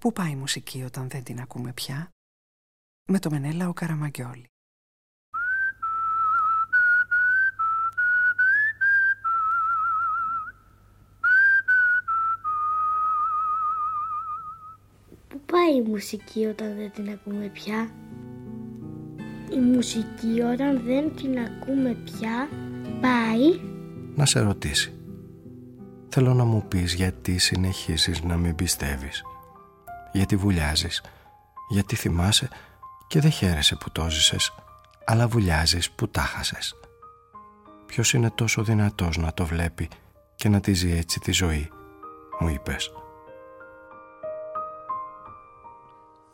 Πού πάει η μουσική όταν δεν την ακούμε πια; Με το Μενέλα ο Καραμαγκιόλη. Πού πάει η μουσική όταν δεν την ακούμε πια; Η μουσική όταν δεν την ακούμε πια πάει... Να σε ρωτήσει. Θέλω να μου πεις γιατί συνεχίζεις να μην πιστεύεις. Γιατί βουλιάζεις. Γιατί θυμάσαι και δεν χαίρεσαι που το ζήσες, αλλά βουλιάζεις που τα χάσες. Ποιος είναι τόσο δυνατός να το βλέπει και να τη ζει έτσι τη ζωή, μου είπες.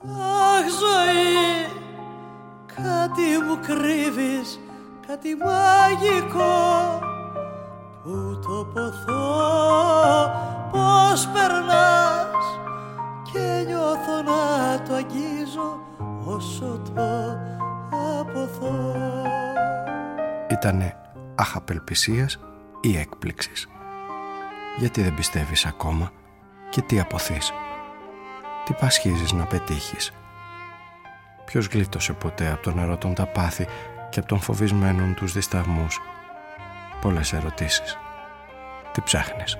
Αχ ζωή, κάτι μου κρύβεις, κάτι μαγικό Πού το ποθώ, πώς περνάς Και νιώθω να το αγγίζω όσο το αποθώ Ήτανε αχαπελπισίας ή έκπληξης; Γιατί δεν πιστεύεις ακόμα και τι αποθείς; Τι πασχίζεις να πετύχεις; Ποιος γλίτωσε ποτέ από τον ερωτών τα πάθη και από τον φοβισμένων τους δισταγμούς; Πολλές ερωτήσεις. Τι ψάχνεις;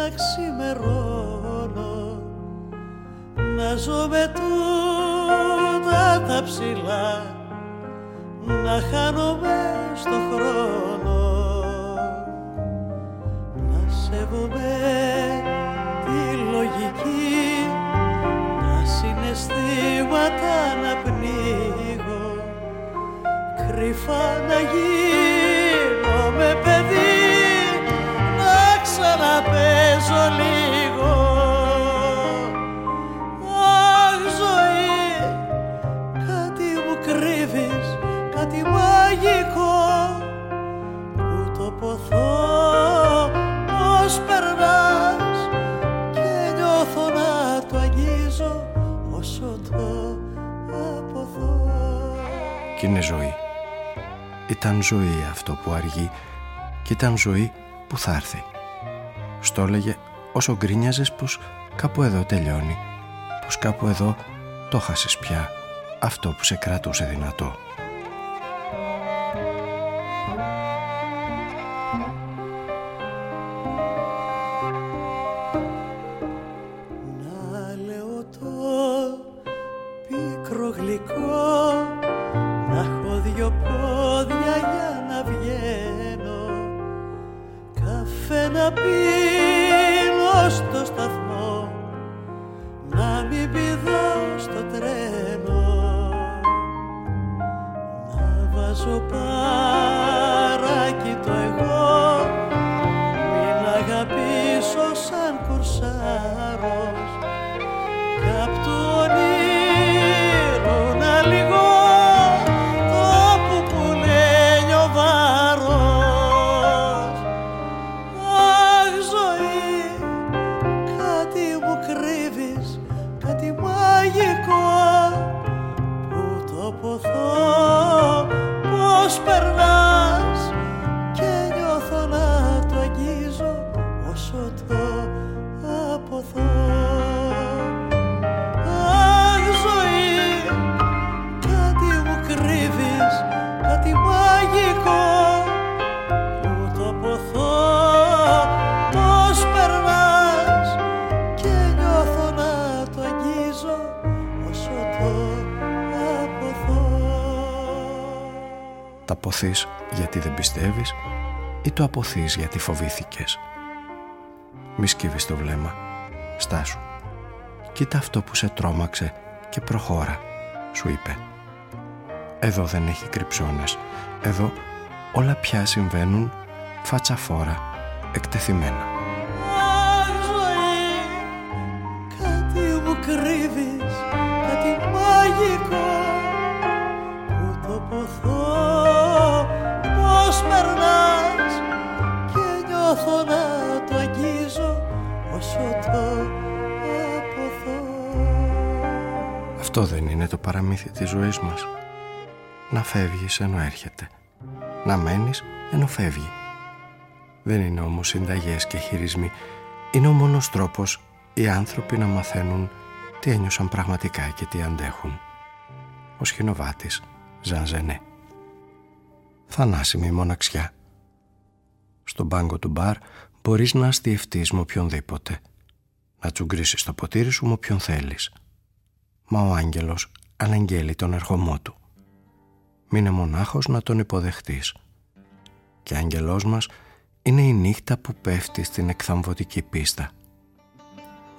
Να ξημερώνω. Να ζω με τούτα τα ψηλά. Να χάνομαι στο χρόνο. Σέβομαι τη λογική. Τα συναισθήματα να πνίγω. Κρυφά να γίνω Κι είναι ζωή. Ήταν ζωή αυτό που αργεί και ήταν ζωή που θα έρθει. Στο έλεγε όσο γκρίνιαζες πως κάπου εδώ τελειώνει, πως κάπου εδώ το χάσες πια αυτό που σε κρατούσε δυνατό. Το αποθείς γιατί φοβήθηκες. Μη σκύβεις το βλέμμα. Στάσου. Κοίτα αυτό που σε τρόμαξε και προχώρα, σου είπε. Εδώ δεν έχει κρυψώνες. Εδώ όλα πια συμβαίνουν φατσαφόρα, εκτεθειμένα. Παραμύθι της ζωής μας. Να φεύγεις ενώ έρχεται. Να μένεις ενώ φεύγει. Δεν είναι όμως συνταγές και χειρισμοί. Είναι ο μόνος τρόπος οι άνθρωποι να μαθαίνουν τι ένιωσαν πραγματικά και τι αντέχουν. Ο σχηνοβάτης Ζανζενέ. Θανάσιμη μοναξιά. Στον πάγκο του μπαρ μπορείς να αστιευτείς με οποιονδήποτε. Να τσουγκρίσεις το ποτήρι σου με όποιον θέλεις. Μα ο άγγελος αναγγέλει τον ερχομό του. Μείνε μονάχος να τον υποδεχτείς. Και άγγελός μας είναι η νύχτα που πέφτει στην εκθαμβωτική πίστα.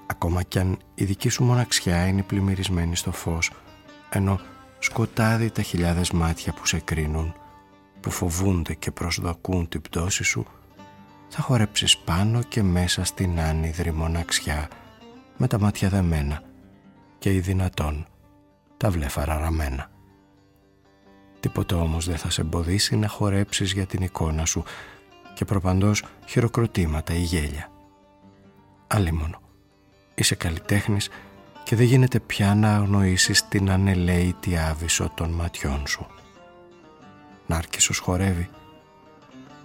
Ακόμα κι αν η δική σου μοναξιά είναι πλημμυρισμένη στο φως, ενώ σκοτάδι τα χιλιάδες μάτια που σε κρίνουν, που φοβούνται και προσδοκούν την πτώση σου, θα χορέψεις πάνω και μέσα στην άνυδρη μοναξιά με τα μάτια δεμένα και οι δυνατόν τα βλέφαρα ραμμένα. Τίποτε όμως δεν θα σε εμποδίσει να χορέψεις για την εικόνα σου και προπαντός χειροκροτήματα ή γέλια. Αλίμονο, είσαι καλλιτέχνης και δεν γίνεται πια να αγνοήσεις την ανελαίτη άβυσο των ματιών σου. Νάρκισσος χορεύει.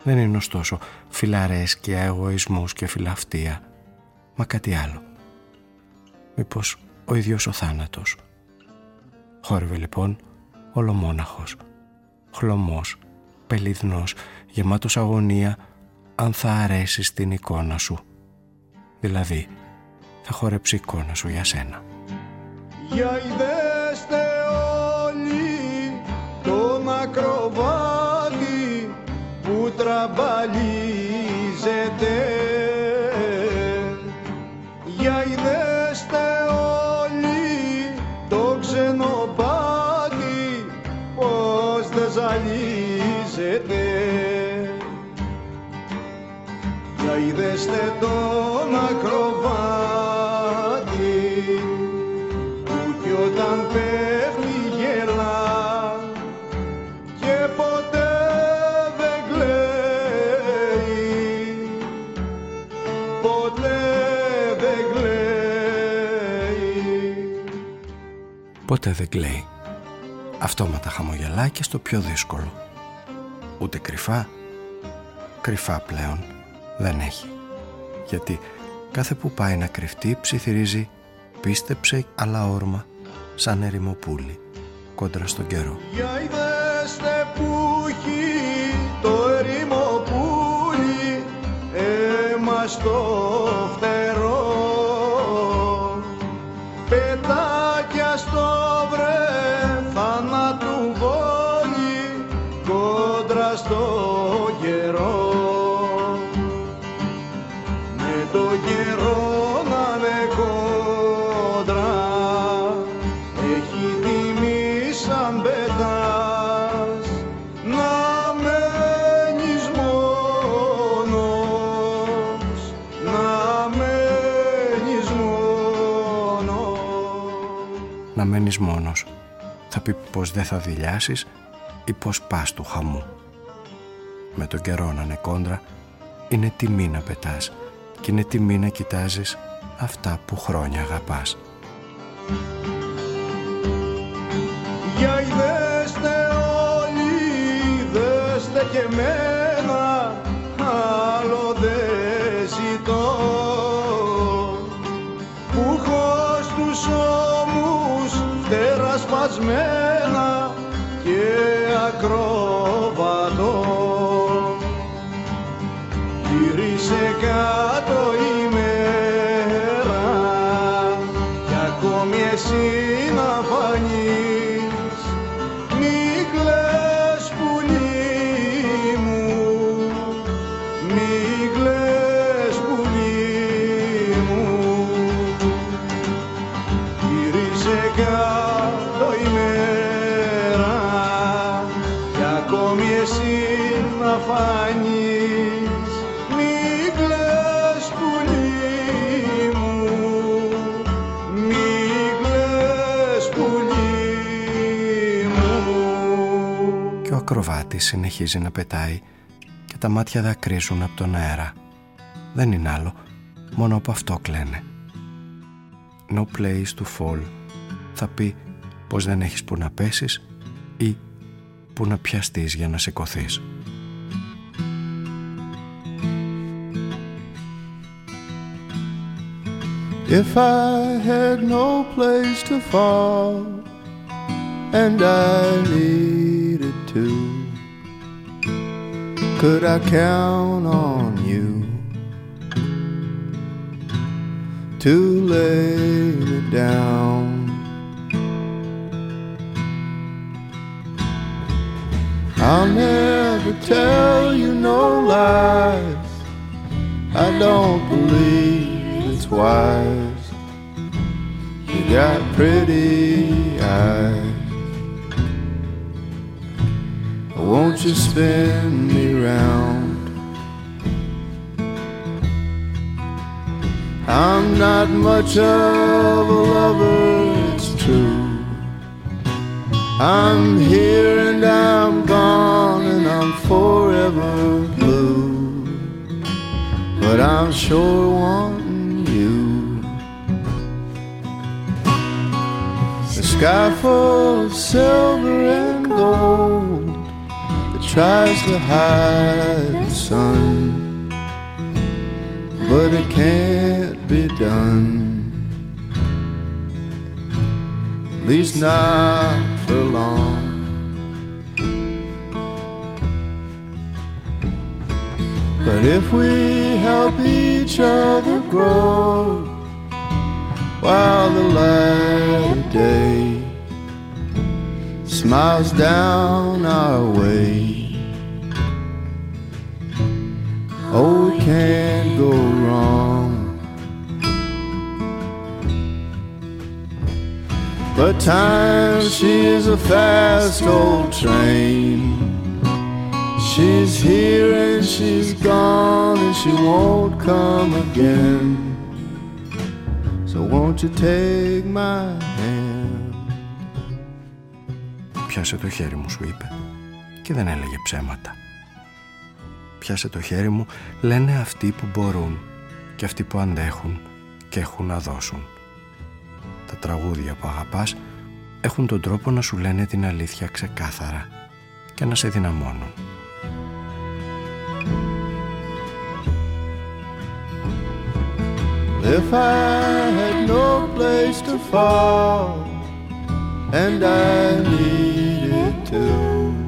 Δεν είναι ωστόσο φιλαρέσκεια, εγωισμούς και φιλαυτία, μα κάτι άλλο. Μήπως ο ίδιος ο θάνατος. Χόρευε λοιπόν ολομόναχος, χλωμός, πελιδνός, γεμάτος αγωνία, αν θα αρέσει στην εικόνα σου. Δηλαδή, θα χορέψει εικόνα σου για σένα. Για είδεστε όλοι τον ακροβάτη που τραμπαλίζεται Για ποτέ δεν κλαίει. Αυτόματα χαμογελά και στο πιο δύσκολο. Ούτε κρυφά, κρυφά πλέον δεν έχει. Γιατί κάθε που πάει να κρυφτεί ψιθυρίζει πίστεψε αλλά όρμα σαν ερημοπούλι κόντρα στον καιρό. Για είδεστε που το ερημοπούλι αίμα στο πως δεν θα δηλιάσεις ή πως πας του χαμού. Με τον καιρό να είναι κόντρα, είναι τιμή να πετάς και είναι τιμή να κοιτάζεις αυτά που χρόνια αγαπάς. Για είδεστε όλοι, δέστε και μένα, άλλο δεν ζητώ. Που έχω στους σπασμένα ακροβάτης συνεχίζει να πετάει και τα μάτια δακρύζουν από τον αέρα. Δεν είναι άλλο, μόνο από αυτό κλαίνε. No place to fall θα πει πως δεν έχεις που να πέσεις ή που να πιαστείς για να σηκωθείς. If I had no place to fall and I needed to, could I count on you to lay me down? I'll never tell you no lies. I don't believe it's wise. You got pretty eyes. Won't you spin me round? I'm not much of a lover, it's true. I'm here and I'm gone and I'm forever blue. But I'm sure one sky full of silver and gold tries to hide the sun, but it can't be done. At least not for long. But if we help each other grow while the light of day smiles down our way. Oh, we can't go wrong. But time, she is a fast old train. She's here and she's gone and she won't come again. So won't you take my hand? Πιάσε το χέρι μου σου είπε και δεν έλεγε ψέματα. Πιάσε το χέρι μου λένε αυτοί που μπορούν και αυτοί που αντέχουν και έχουν να δώσουν. Τα τραγούδια που αγαπάς έχουν τον τρόπο να σου λένε την αλήθεια ξεκάθαρα και να σε δυναμώνουν. If I had no place to fall and I needed to,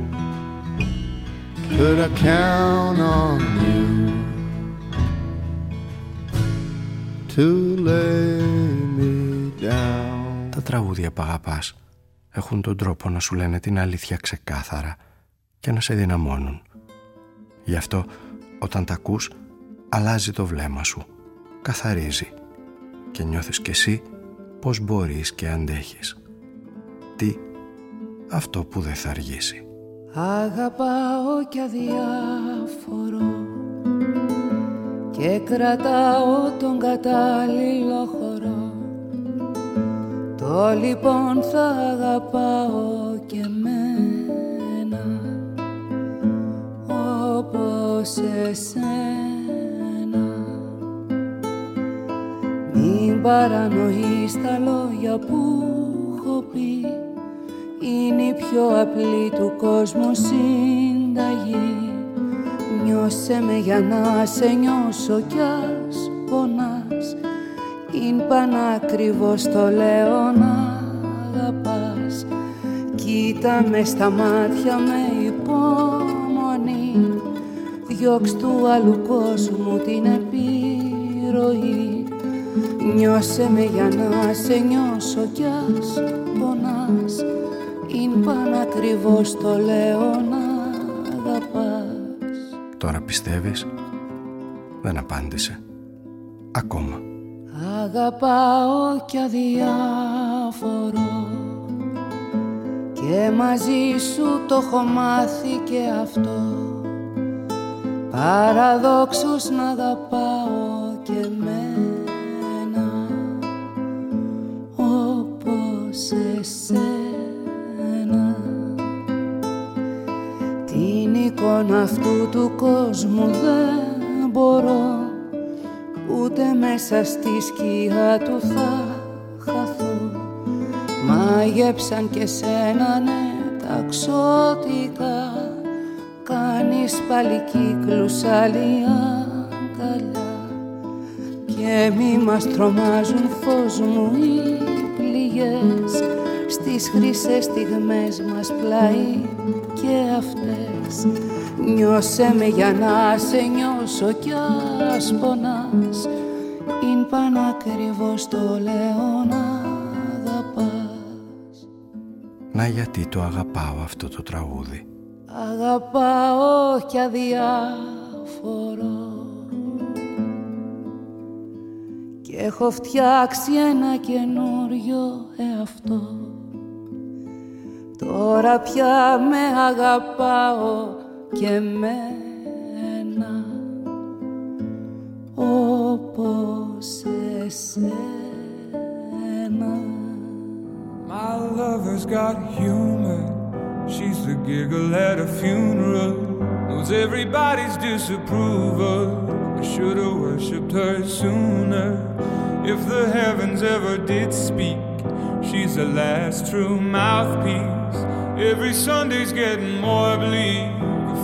could I count on you to lay me down? Τα τραγούδια που αγαπάς έχουν τον τρόπο να σου λένε την αλήθεια ξεκάθαρα και να σε δυναμώνουν. Γι' αυτό όταν τα ακούς αλλάζει το βλέμμα σου καθαρίζει και νιώθεις κι εσύ πως μπορείς και αντέχεις. Τι, αυτό που δεν θα αργήσει. Αγαπάω κι αδιάφορο και κρατάω τον κατάλληλο χώρο το λοιπόν θα αγαπάω και μένα όπως εσένα. Μην παρανοείς τα λόγια που έχω πει Είναι η πιο απλή του κόσμου συνταγή. Νιώσε με για να σε νιώσω κι ας πονάς. Είναι πανάκριβος το λέω να αγαπάς. Κοίτα με στα μάτια με υπομονή. Διώξ' του άλλου κόσμου την επιρροή. Νιώσε με για να σε νιώσω κι ας πονάς Είναι πανακριβώς το λέω να αγαπάς. Τώρα πιστεύεις; Δεν απάντησε. Ακόμα. Αγαπάω κι αδιάφορο Και μαζί σου το έχω μάθει και αυτό. Παραδόξως να αγαπάω και με εσένα εικόνα αυτού του κόσμου δεν μπορώ Ούτε μέσα στη σκιά του θα χαθώ. Μάγεψαν και σένα ναι τα ξώτικα Κάνεις πάλι κύκλους άλλη Και μη μας τρομάζουν φως μου οι πληγές. Στις χρυσές στιγμές μας πλάι και αυτές Νιώσε με για να σε νιώσω κι ας πονάς. Είναι πανακριβώς το λέω να αγαπάς. Να γιατί το αγαπάω αυτό το τραγούδι; Αγαπάω κι αδιάφορο. Και έχω φτιάξει ένα καινούριο εαυτό. Τώρα πια με αγαπάω και μένα όπως εσένα My lover's got humor She's the giggle at a funeral Knows everybody's disapproval I should've worshipped her sooner If the heavens ever did speak She's the last true mouthpiece Every Sunday's getting more bleak, a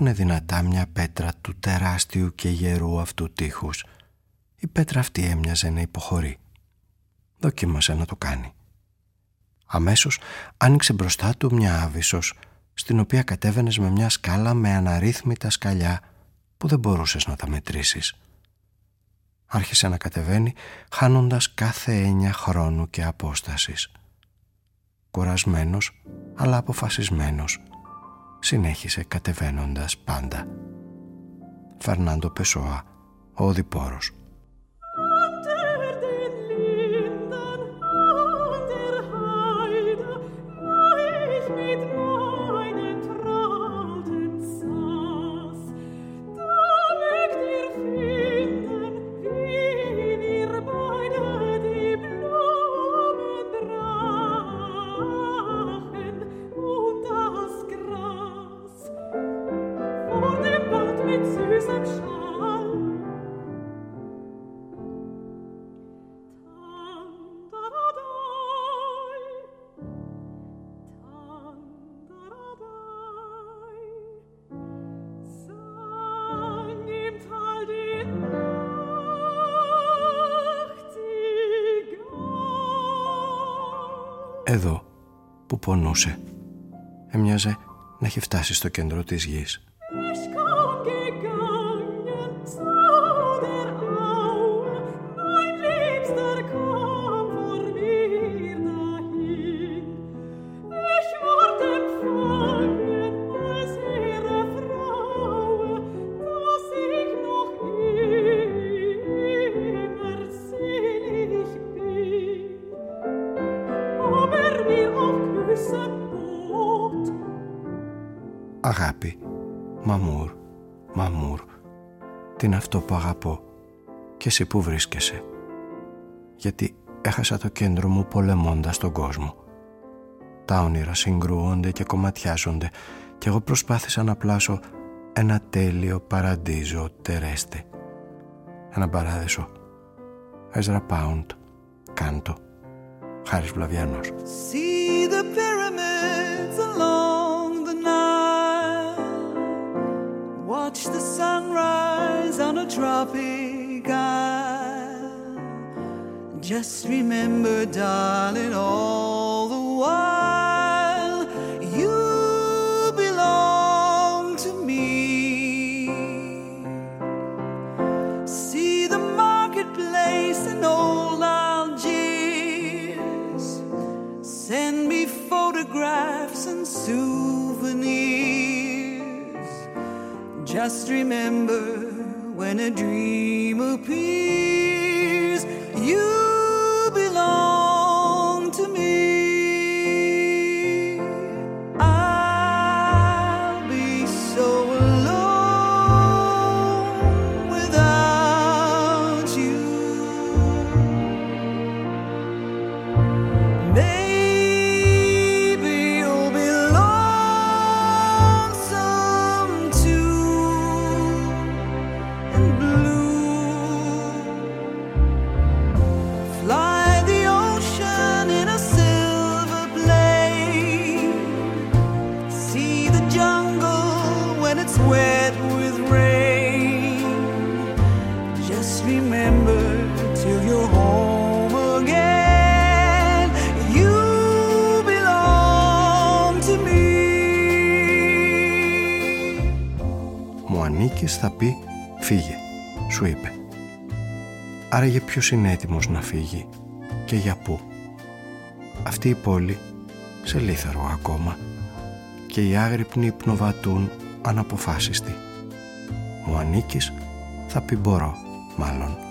αν έσπροχνε δυνατά μια πέτρα του τεράστιου και γερού αυτού τείχους, η πέτρα αυτή έμοιαζε να υποχωρεί. Δοκίμασε να το κάνει. Αμέσως άνοιξε μπροστά του μια άβυσσος, στην οποία κατέβαινες με μια σκάλα με αναρρύθμιτα σκαλιά που δεν μπορούσες να τα μετρήσεις. Άρχισε να κατεβαίνει χάνοντας κάθε έννοια χρόνου και απόστασης. Κουρασμένος αλλά αποφασισμένος συνέχισε κατεβαίνοντας πάντα. Φερνάντο Πεσόα, ο οδηπόρος. Που πονούσε έμοιαζε να έχει φτάσει στο κέντρο της γης. Εσύ που βρίσκεσαι. Γιατί έχασα το κέντρο μου πολεμώντας τον κόσμο. Τα όνειρα συγκρούονται και κομματιάζονται και εγώ προσπάθησα να πλάσω ένα τέλειο παραντίζο τερέστε. Ένα παράδεισο. Έζρα Πάουντ, κάντο. Χάρης Βλαβιάνος. See the pyramids along the Nile. Watch the sunrise on a tropic Just remember, darling, all the while you belong to me. See the marketplace in old Algiers. Send me photographs and souvenirs. Just remember when a dream appears, Άραγε ποιος είναι έτοιμος να φύγει και για πού. Αυτή η πόλη σε λίθαρο ακόμα και οι άγρυπνοι υπνοβατούν αναποφάσιστοι. Μου ανήκεις θα πει μπορώ μάλλον.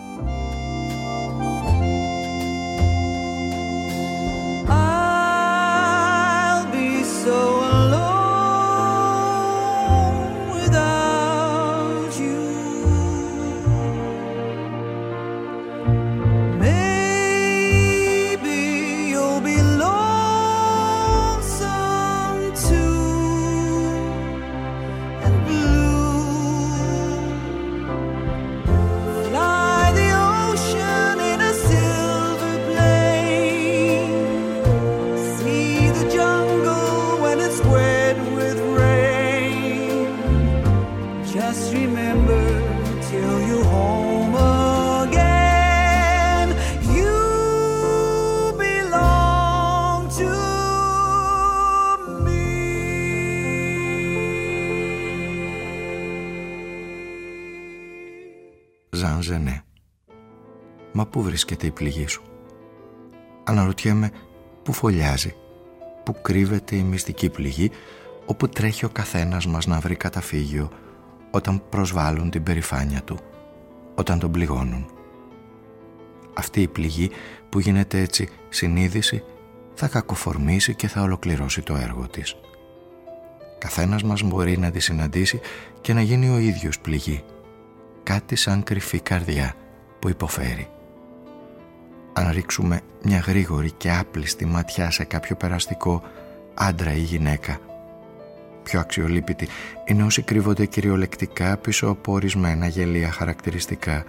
Βρίσκεται η πληγή σου. Αναρωτιέμαι πού φωλιάζει, πού κρύβεται η μυστική πληγή όπου τρέχει ο καθένας μας να βρει καταφύγιο όταν προσβάλλουν την περηφάνεια του, όταν τον πληγώνουν. Αυτή η πληγή που γίνεται έτσι συνείδηση θα κακοφορμήσει και θα ολοκληρώσει το έργο της. Καθένας μας μπορεί να τη συναντήσει και να γίνει ο ίδιος πληγή. Κάτι σαν κρυφή καρδιά που υποφέρει. Αν ρίξουμε μια γρήγορη και άπλιστη ματιά σε κάποιο περαστικό άντρα ή γυναίκα πιο αξιολύπητοι είναι όσοι κρύβονται κυριολεκτικά πίσω από ορισμένα γελία χαρακτηριστικά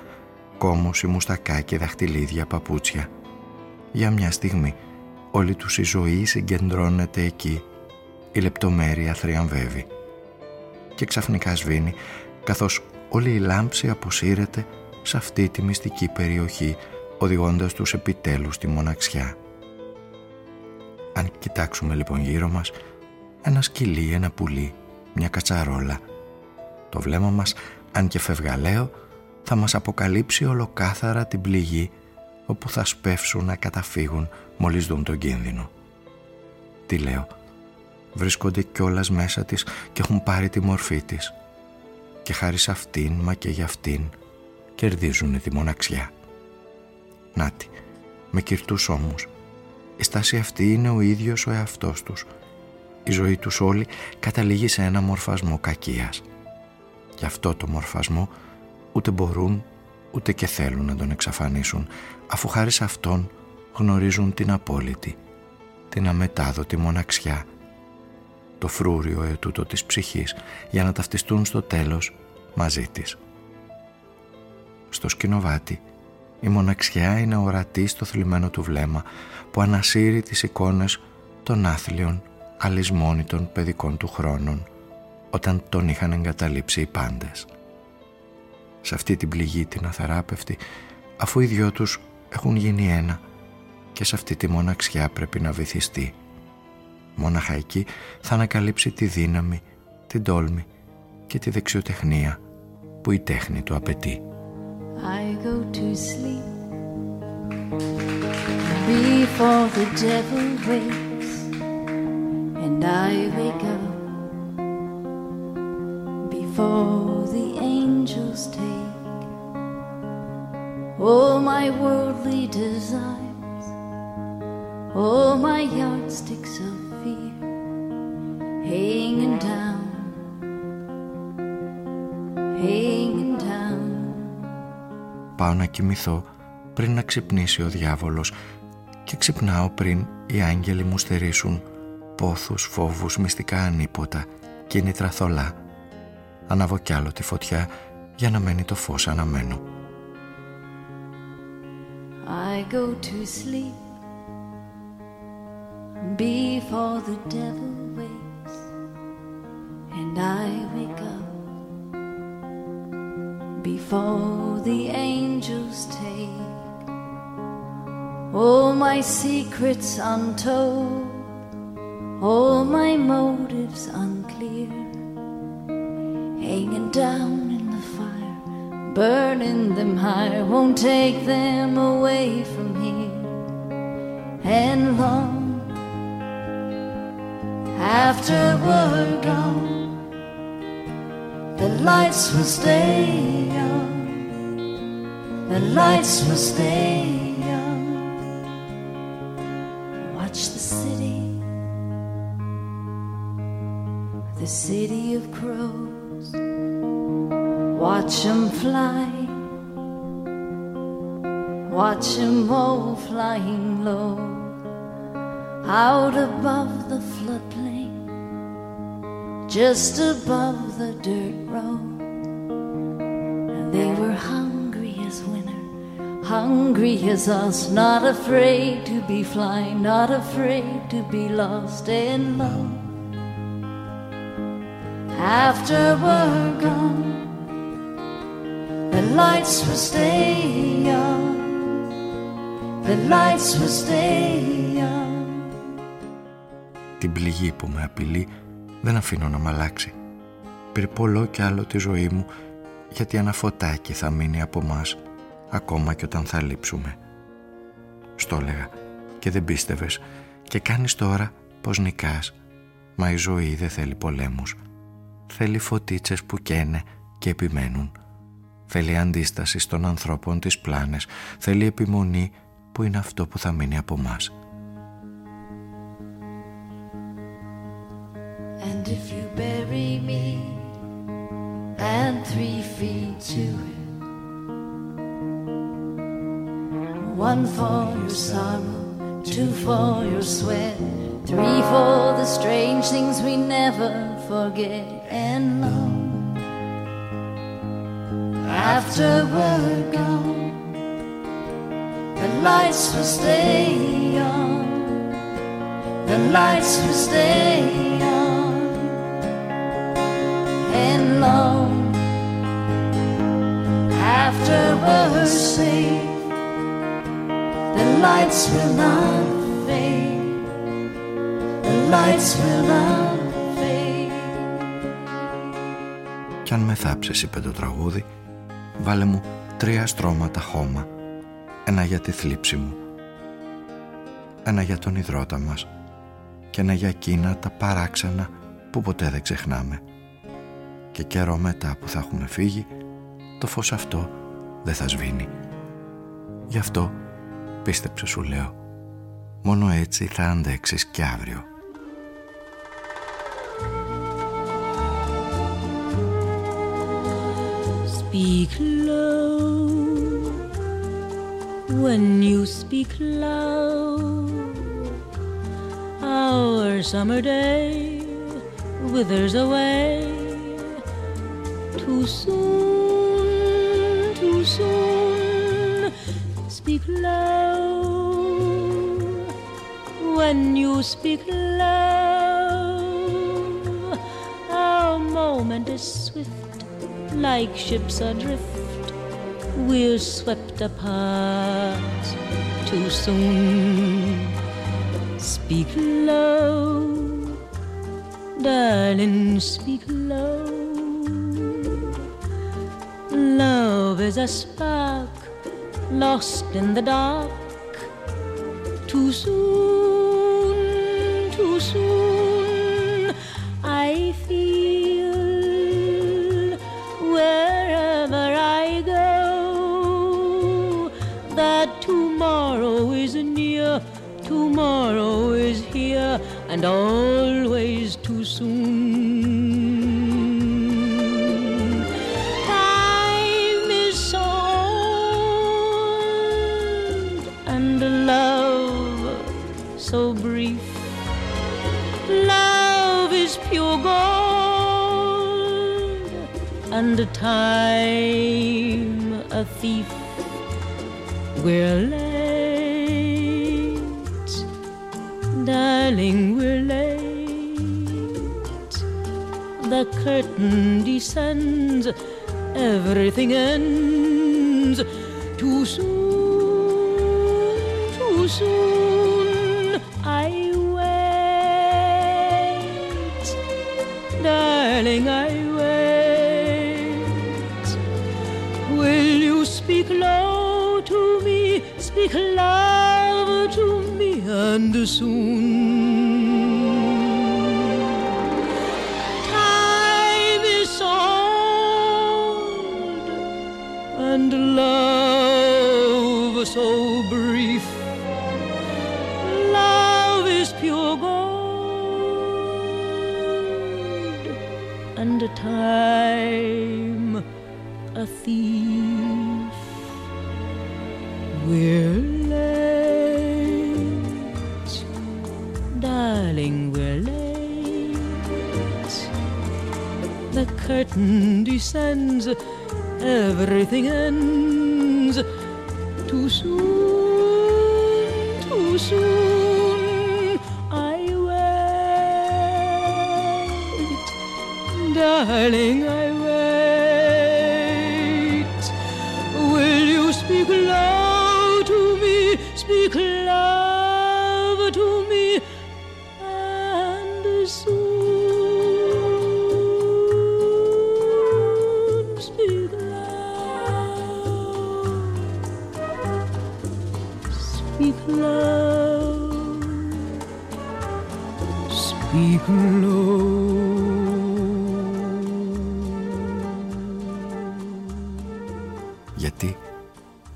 κόμωση, μουστακά και δαχτυλίδια παπούτσια. Για μια στιγμή όλη τους η ζωή συγκεντρώνεται εκεί η λεπτομέρεια θριαμβεύει και ξαφνικά σβήνει καθώς όλη η λάμψη αποσύρεται σε αυτή τη μυστική περιοχή οδηγώντας τους επιτέλους στη μοναξιά. Αν κοιτάξουμε λοιπόν γύρω μας ένα σκυλί, ένα πουλί, μια κατσαρόλα. Το βλέμμα μας, αν και φευγαλαίο, θα μας αποκαλύψει ολοκάθαρα την πληγή όπου θα σπεύσουν να καταφύγουν μόλις δουν τον κίνδυνο. Τι λέω, βρίσκονται κιόλας μέσα της και έχουν πάρει τη μορφή της και χάρη σε αυτήν μα και για αυτήν κερδίζουν τη μοναξιά. Νάτι, με κυρτούς ώμους, η στάση αυτή είναι ο ίδιος ο εαυτός τους η ζωή τους όλη καταλήγει σε ένα μορφασμό κακίας. Και αυτό το μορφασμό ούτε μπορούν ούτε και θέλουν να τον εξαφανίσουν αφού χάρη σε αυτόν γνωρίζουν την απόλυτη, την αμετάδοτη μοναξιά, το φρούριο ετούτο της ψυχής για να ταυτιστούν στο τέλος μαζί της. Στο σκηνοβάτι η μοναξιά είναι ορατής στο θλιμμένο του βλέμμα που ανασύρει τις εικόνες των άθλιων αλυσμόνητων παιδικών του χρόνων όταν τον είχαν εγκαταλείψει οι πάντες. Σε αυτή την πληγή την αθαράπευτη αφού οι δυο τους έχουν γίνει ένα και σε αυτή τη μοναξιά πρέπει να βυθιστεί. Μόναχα εκεί θα ανακαλύψει τη δύναμη, την τόλμη και τη δεξιοτεχνία που η τέχνη του απαιτεί. I go to sleep. Before the devil wakes and I wake up before the angels take. All my worldly desires, all my yardsticks of fear hanging down, Πάω να κοιμηθώ πριν να ξυπνήσει ο διάβολος και ξυπνάω πριν οι άγγελοι μου στερήσουν πόθους, φόβους, μυστικά ανίποτα, κίνητρα θολά. Αναβώ κι άλλο τη φωτιά για να μένει το φως αναμένο. I go to sleep before the devil wakes and I wake up before the angels take all my secrets untold all my motives unclear, hanging down in the fire, burning them higher, won't take them away from here. And long after we're gone, the lights will stay on, the lights will stay. On. Watch the city, the city of crows. Watch them fly, watch them all flying low, out above the floodplain, just above the dirt road. And they were hungry as winter, hungry as us, not afraid to be flying, not afraid to be lost and lost. after we're gone. The lights will stay on. The lights will stay on. Την πληγή που με απειλεί δεν αφήνω να μ' αλλάξει. Πυρπολώ κι άλλο τη ζωή μου γιατί ένα φωτάκι θα μείνει από μας ακόμα και όταν θα λείψουμε. Στο έλεγα και δεν πίστευες και κάνεις τώρα πως νικάς. Μα η ζωή δεν θέλει πολέμους. Θέλει φωτίτσες που καίνε και επιμένουν. Θέλει αντίσταση στον ανθρώπων τις πλάνες. Θέλει επιμονή που είναι αυτό που θα μείνει από μας. And if you bury me and three feet to it, one for your sorrow, two for your sweat, three for the strange things we never forget, and long after we're gone, the lights will stay on, the lights will stay on, and long after we're safe, the lights will not fade, the lights will not fade. Κι αν με θάψεις είπε το τραγούδι Βάλε μου τρία στρώματα χώμα. Ένα για τη θλίψη μου Ένα για τον υδρότα μας Και ένα για εκείνα τα παράξενα που ποτέ δεν ξεχνάμε Και καιρό μετά που θα έχουμε φύγει Το φως αυτό δεν θα σβήνει. Γι' αυτό πίστεψε σου λέω Μόνο έτσι θα αντέξεις και αύριο. Speak low. When you speak loud. Our summer day withers away too soon, too soon. Speak low when you speak low. Our moment is swift like ships adrift, we're swept apart too soon. Speak low, darling, speak low. Love is a spark lost in the dark. Too soon, too soon. I feel wherever I go that tomorrow is near, tomorrow is here, and always too soon. And time a thief. We're late, darling, we're late. The curtain descends, everything ends too soon, too soon. Soon? Time is sold, and love so brief. Love is pure gold, and time a thief. The curtain descends, everything ends too soon, too soon. I wait, darling, I Γιατί,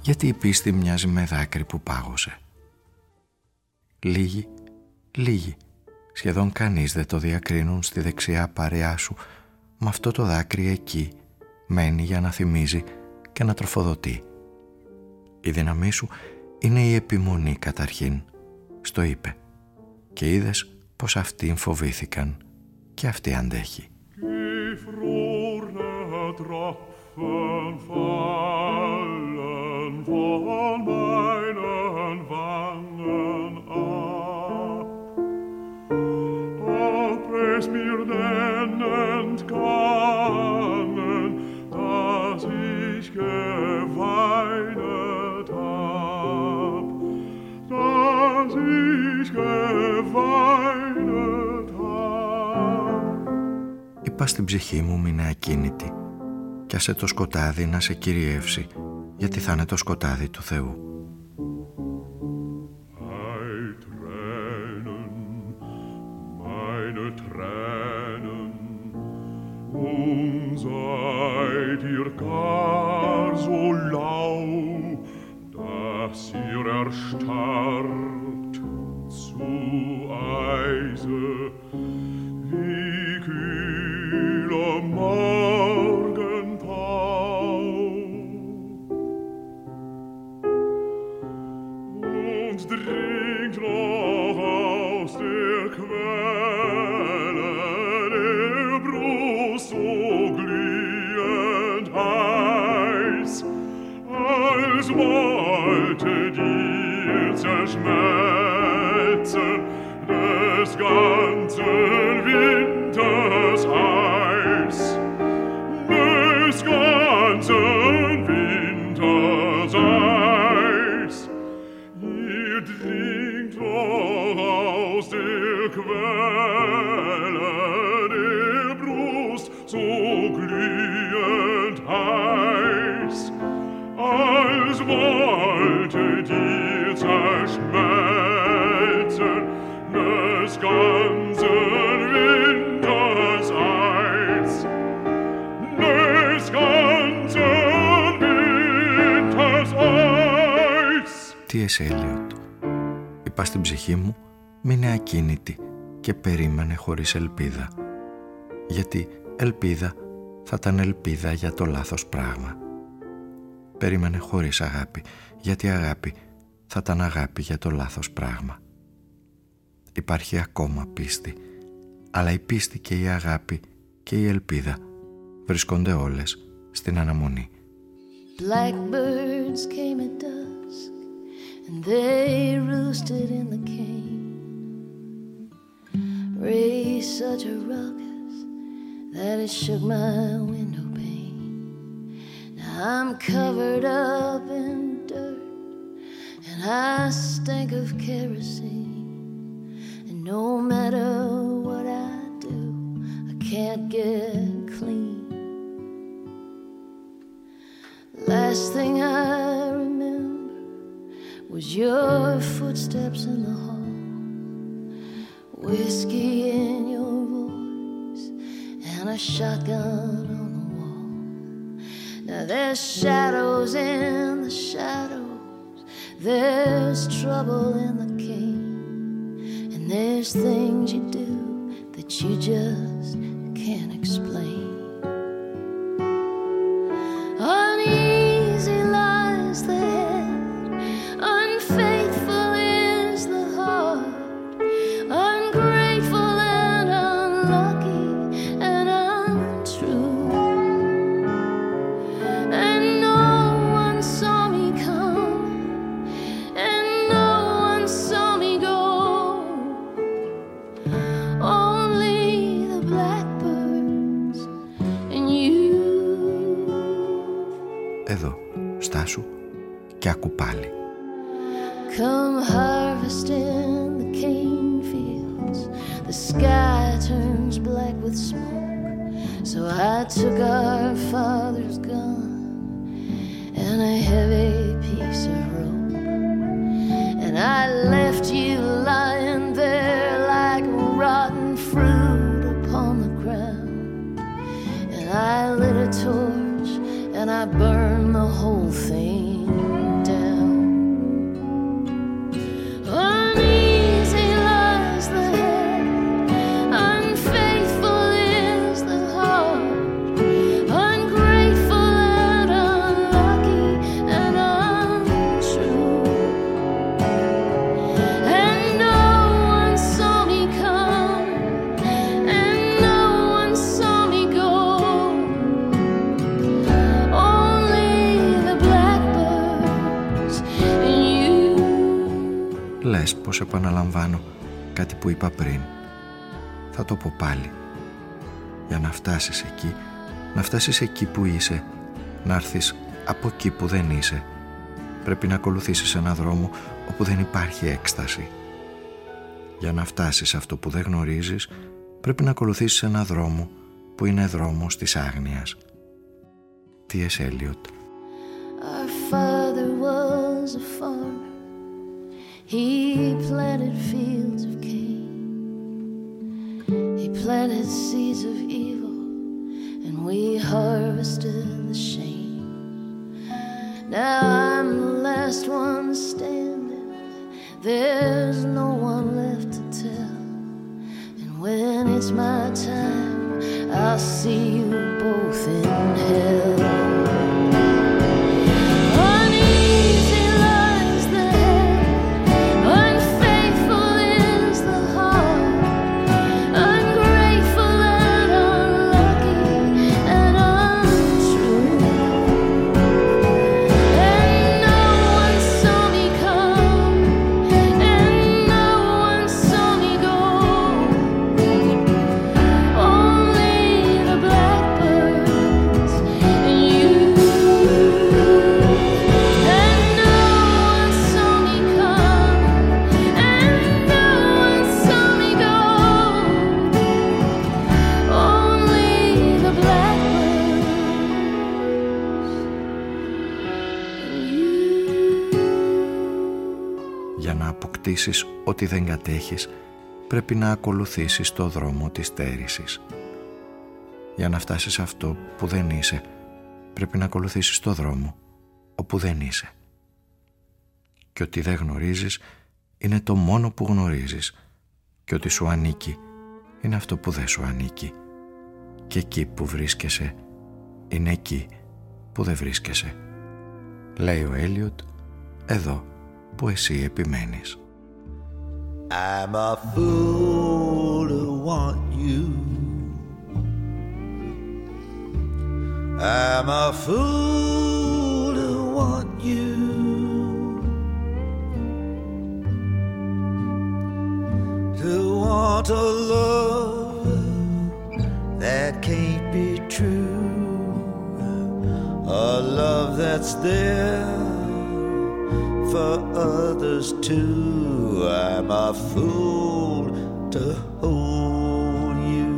γιατί η πίστη μοιάζει με δάκρυ που πάγωσε. Λίγοι, λίγοι, σχεδόν κανείς δεν το διακρίνουν στη δεξιά παρεά σου, με αυτό το δάκρυ εκεί μένει για να θυμίζει και να τροφοδοτεί. Η δύναμή σου είναι η επιμονή καταρχήν, στο είπε. Και είδες πως αυτοί φοβήθηκαν και αυτή αντέχει. Είπα στην ψυχή μου μείνε ακίνητη κι άσε το σκοτάδι να σε κυριεύσει γιατί θα είναι το σκοτάδι του Θεού. Γιατί ελπίδα θα ήταν ελπίδα για το λάθος πράγμα. Περίμενε χωρίς αγάπη, γιατί αγάπη θα ήταν αγάπη για το λάθος πράγμα. Υπάρχει ακόμα πίστη, αλλά η πίστη και η αγάπη και η ελπίδα βρίσκονται όλες στην αναμονή. Blackbirds came at dusk and they roosted in the cane. Raised such a ruckus that it shook my window pane. Now I'm covered up in dirt and I stink of kerosene. And no matter what I do, I can't get clean. Last thing I remember was your footsteps in the hall, whiskey in your voice, and a shotgun on the wall. Now there's shadows in the shadows, there's trouble in the cane, and there's things you do that you just can't explain. Εδώ, στάσου και ακού πάλι. Come harvesting the cane fields. The sky turns black with smoke. So I took our father's gun and a heavy πως επαναλαμβάνω κάτι που είπα πριν. Θα το πω πάλι. Για να φτάσεις εκεί, να φτάσεις εκεί που είσαι, να έρθεις από εκεί που δεν είσαι. Πρέπει να ακολουθήσεις ένα δρόμο όπου δεν υπάρχει έκσταση. Για να φτάσεις αυτό που δεν γνωρίζεις, πρέπει να ακολουθήσεις ένα δρόμο που είναι δρόμος της άγνοιας. T.S. Eliot Our father was a farmer. He planted fields of cane. He planted seeds of evil, and we harvested the shame. Now I'm the last one standing. There's no one left to tell. And when it's my time, I'll see you both in hell. Να αποκτήσεις ό,τι δεν κατέχεις, πρέπει να ακολουθήσεις το δρόμο της στέρησης. Για να φτάσεις αυτό που δεν είσαι, πρέπει να ακολουθήσεις το δρόμο όπου δεν είσαι. Και ότι δεν γνωρίζεις είναι το μόνο που γνωρίζεις και ότι σου ανήκει είναι αυτό που δεν σου ανήκει. Και εκεί που βρίσκεσαι είναι εκεί που δεν βρίσκεσαι. Λέει ο Έλιοτ εδώ που εσύ επιμένεις. I'm a fool to want you. I'm a fool to want you. To want a love that can't be true. A love that's there for others too. I'm a fool to hold you.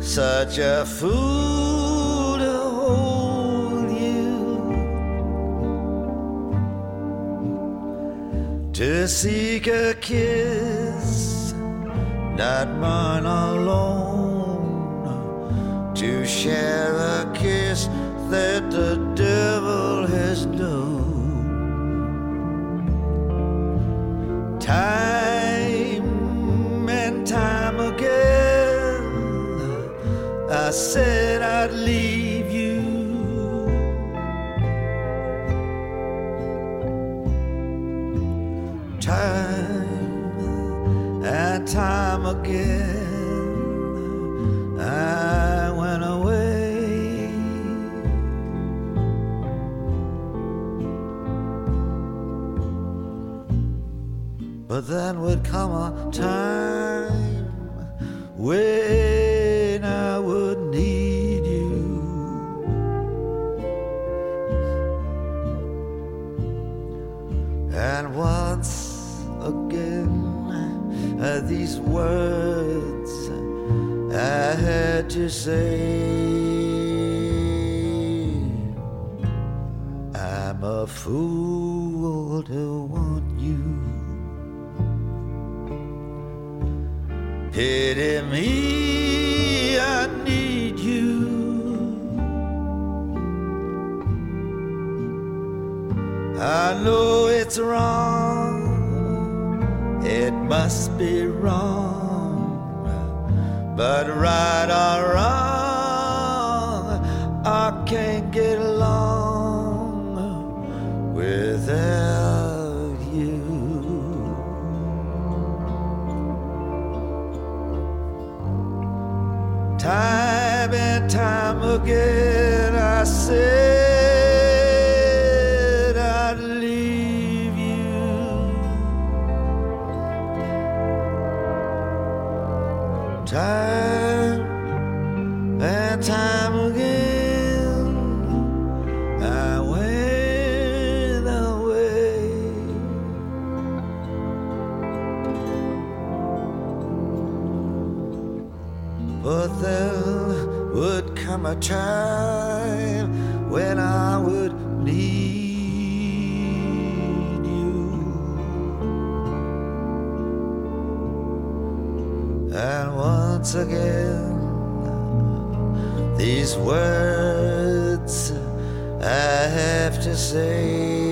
Such a fool to hold you. To seek a kiss, not mine alone. To share a kiss that the devil Time and time again, I said I'd leave you. Time and time again, But then would come a time when I would need you. And once again, uh, these words I had to say. I'm a fool to Pity me, I need you. I know it's wrong, it must be wrong, but right or wrong, time again I say time when I would need you. And once again, these words I have to say.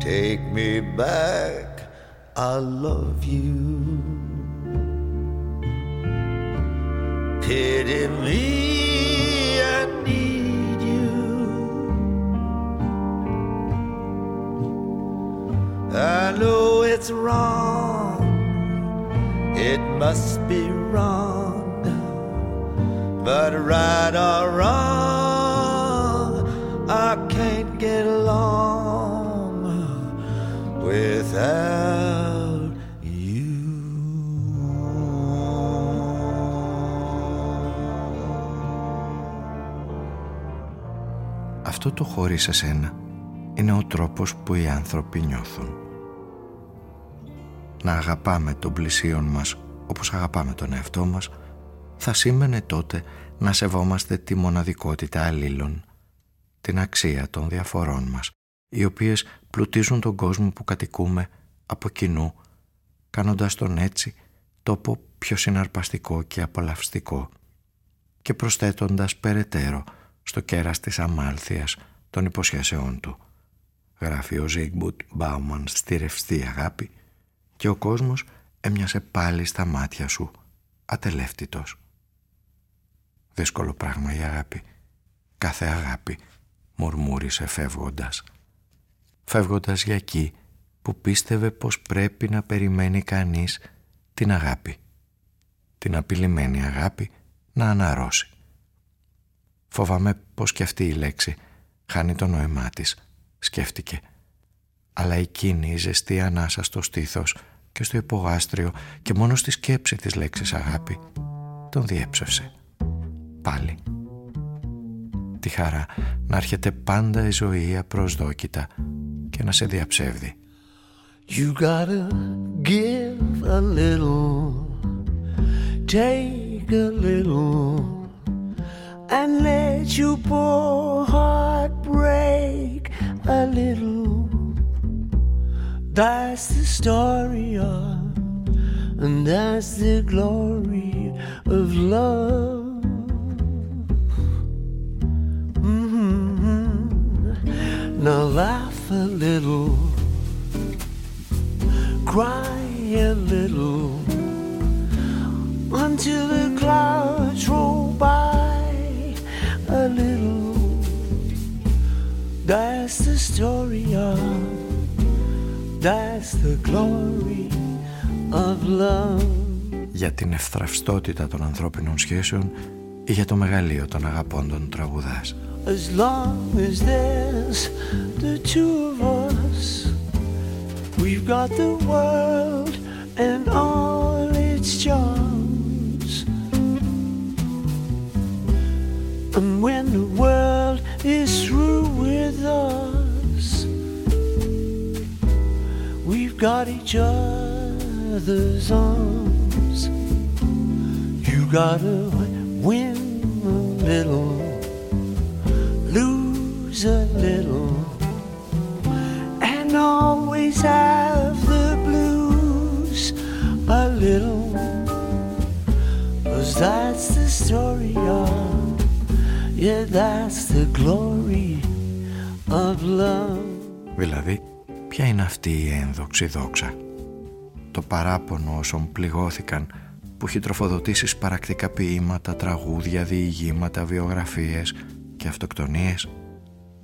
Take me back, I love you. Pity me, I need you. I know it's wrong, it must be wrong, but right or wrong, I can't get along without Αυτό το χωρίς εσένα είναι ο τρόπος που οι άνθρωποι νιώθουν. Να αγαπάμε τον πλησίον μας όπως αγαπάμε τον εαυτό μας θα σήμαινε τότε να σεβόμαστε τη μοναδικότητα αλλήλων, την αξία των διαφορών μας, οι οποίες πλουτίζουν τον κόσμο που κατοικούμε από κοινού, κάνοντας τον έτσι τόπο πιο συναρπαστικό και απολαυστικό και προσθέτοντας περαιτέρω στο κέρας της αμάλθειας των υποσχέσεών του. Γράφει ο Ζίγμπουτ Μπάουμαν στη ρευστή αγάπη και ο κόσμος έμοιασε πάλι στα μάτια σου ατελεύτητος. Δύσκολο πράγμα η αγάπη. Κάθε αγάπη μουρμούρισε φεύγοντας. Φεύγοντας για εκεί που πίστευε πως πρέπει να περιμένει κανείς την αγάπη. Την απειλημένη αγάπη να αναρρώσει. Φοβάμαι πως και αυτή η λέξη χάνει το νόημά της, σκέφτηκε. Αλλά εκείνη η ζεστή ανάσα στο στήθος και στο υπογάστριο και μόνο στη σκέψη της λέξης αγάπη τον διέψευσε. Πάλι. Τη χαρά να έρχεται πάντα η ζωή απροσδόκητα και να σε διαψεύδει. You gotta give a little, take a little, and let your poor heart break a little. That's the story of, and that's the glory of love. Mhm. Now laugh a little cry a little until the clouds roll by a little. That's the story of, that's the glory of love. Για την ευθραυστότητα των ανθρώπινων σχέσεων ή για το μεγαλείο των αγαπώντων τραγουδάς. As long as there's the two of us. We've got the world and all its charms. And when the world is through with us, we've got each other's arms. You gotta win a little, lose a little and always have the blues a little. Cause that's the story of, yeah, that's the glory of love. Δηλαδή, ποια είναι αυτή η ένδοξη δόξα. Το παράπονο όσων πληγώθηκαν που έχει τροφοδοτήσεις σπαρακτικά ποίηματα, τραγούδια, διηγήματα, βιογραφίες και αυτοκτονίες;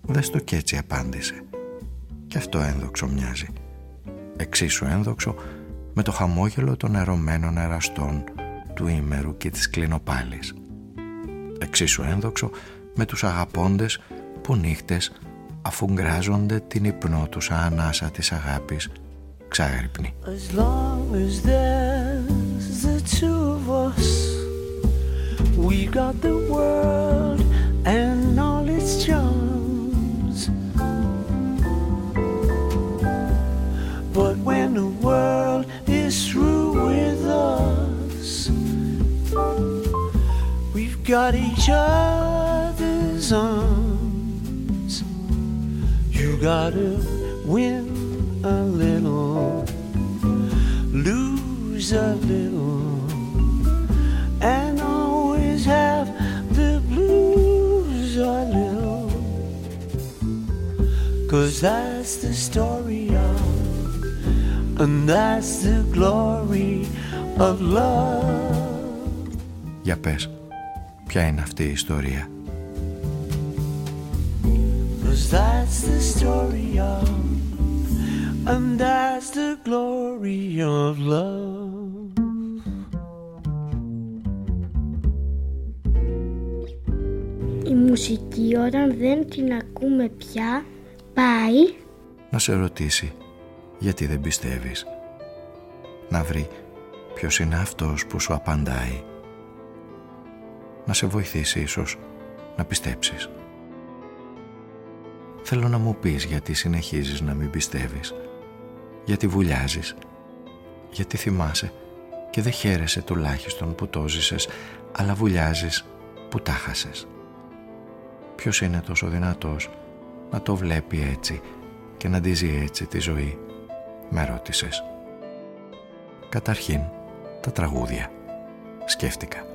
Δες το κι έτσι απάντησε. Και αυτό ένδοξο μοιάζει. Εξίσου ένδοξο με το χαμόγελο των ερωμένων εραστών του ήμερου και της κλινοπάλης. Εξίσου ένδοξο με τους αγαπώντες που νύχτες αφού γκράζονται την υπνό τους ανάσα της αγάπης ξάγρυπνη. As long as there's the two of us, we got the world and all got each other's arms. You gotta win a little, lose a little, and always have the blues a little. Cause that's the story of, and that's the glory of love. Για πες, Ποια είναι αυτή η ιστορία. Cause that's the story of, and that's the glory of love. Η μουσική όταν δεν την ακούμε πια πάει Να σε ρωτήσει γιατί δεν πιστεύεις; Να βρει ποιος είναι αυτός που σου απαντάει. Να σε βοηθήσει ίσως να πιστέψεις. Θέλω να μου πεις γιατί συνεχίζεις να μην πιστεύεις. Γιατί βουλιάζεις. Γιατί θυμάσαι και δεν χαίρεσαι τουλάχιστον που το ζήσες, αλλά βουλιάζεις που τα χάσες. Ποιος είναι τόσο δυνατός να το βλέπει έτσι και να τη ζει έτσι τη ζωή, με ρώτησες. Καταρχήν, τα τραγούδια. Σκέφτηκα.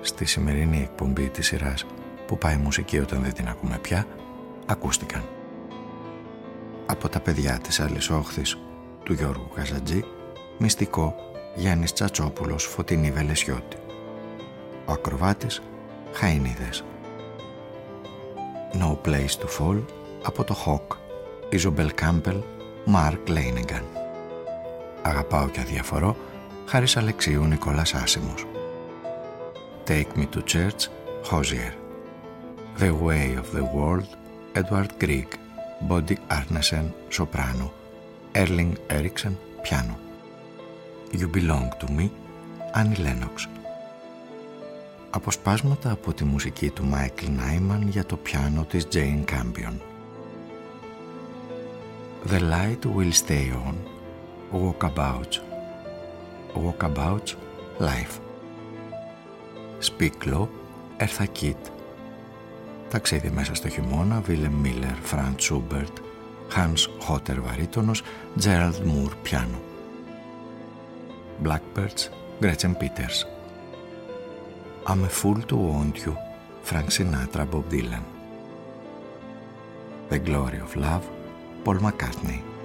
Στη σημερινή εκπομπή της σειράς που πάει μουσική όταν δεν την ακούμε πια, ακούστηκαν. Από τα παιδιά της άλλης όχθης του Γιώργου Καζατζή, μυστικό Γιάννης Τσατσόπουλος Φωτεινή Βελεσιώτη. Ο ακροβάτης Χαϊνίδες. No Place to Fall από το Hawk Ιζομπελ Κάμπελ Μάρκ Λέινεγκαν. Αγαπάω και αδιαφορώ Χάρης Αλεξίου Νικόλας Άσιμος. Take Me to Church Hosier. The Way of the World Edward Grieg Body Arnesen Soprano Erling Eriksen Piano You Belong to Me Annie Lennox Αποσπάσματα από τη μουσική του Μάικλ Νάιμαν για το πιάνο της Jane Campion The Light Will Stay On Walkabouts Walkabouts Life Speak Low Eartha Kitt Ταξίδι μέσα στο χειμώνα Βίλχελμ Μίλλερ, Φραντς Σούμπερτ Hans Χότερ βαρύτονος Gerald Moore πιάνο Blackbirds Gretchen Peters I'm a fool to want you Frank Sinatra Bob Dylan The Glory of Love Paul McCartney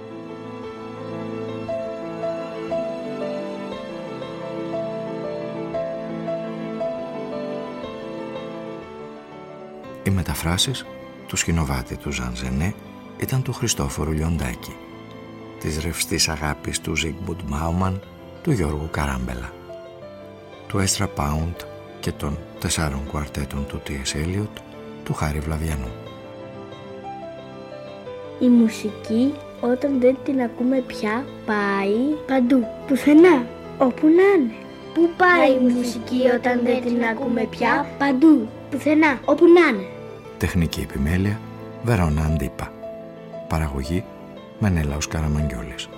μεταφράσεις του σκηνοβάτη του Ζανζενέ ήταν του Χριστόφορου Λιοντάκη, της ρευστής αγάπης του Ζίγκμπουντ Μάουμαν του Γιώργου Καράμπελα, του Έστρα Πάουντ και των τεσσάρων κουαρτέτων του T.S. Eliot του Χάρη Βλαβιανού. Η μουσική όταν δεν την ακούμε πια πάει παντού, πουθενά, όπου να είναι. Πού πάει η μουσική όταν δεν την ακούμε πια παντού, πουθενά, όπου να είναι. Τεχνική επιμέλεια Βερόνα Αντίπα. Παραγωγή Μενέλαος Καραμαγγιόλης